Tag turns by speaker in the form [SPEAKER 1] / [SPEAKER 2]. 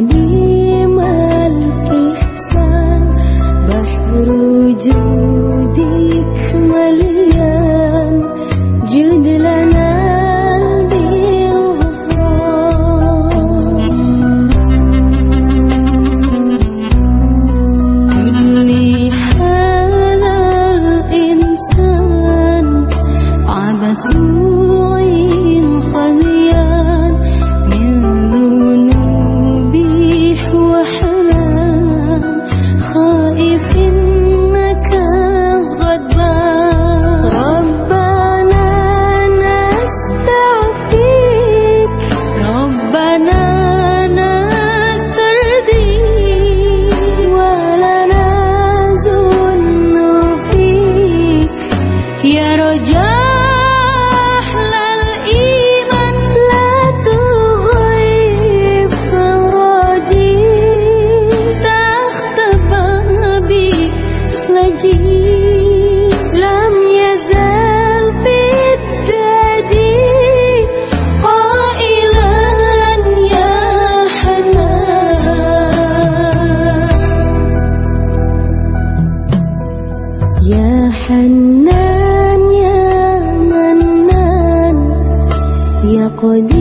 [SPEAKER 1] 你。حنان يا منان يا قدير